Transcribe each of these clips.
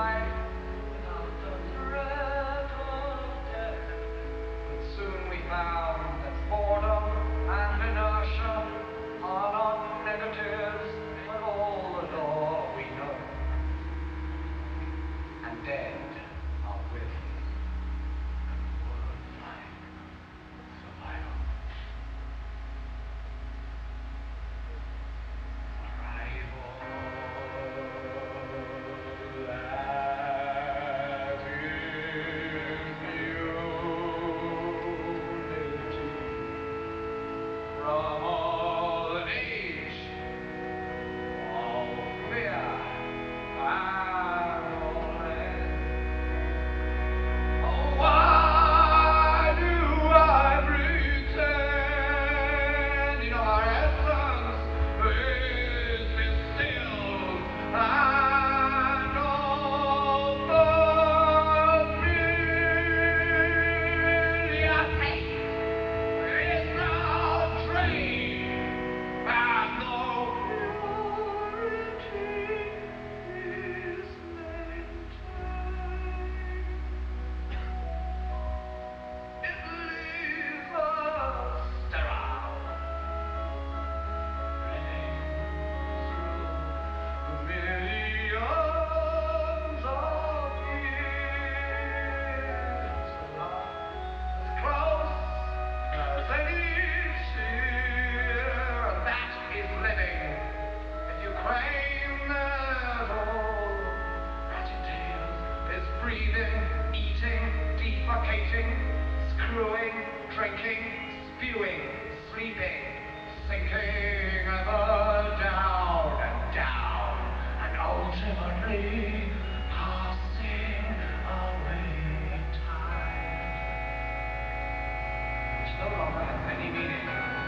life breathing, eating, defecating, screwing, drinking, spewing, sleeping, sinking ever down and down, and ultimately passing away in time. Which no longer has any meaning.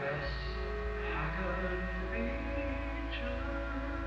This I could be true.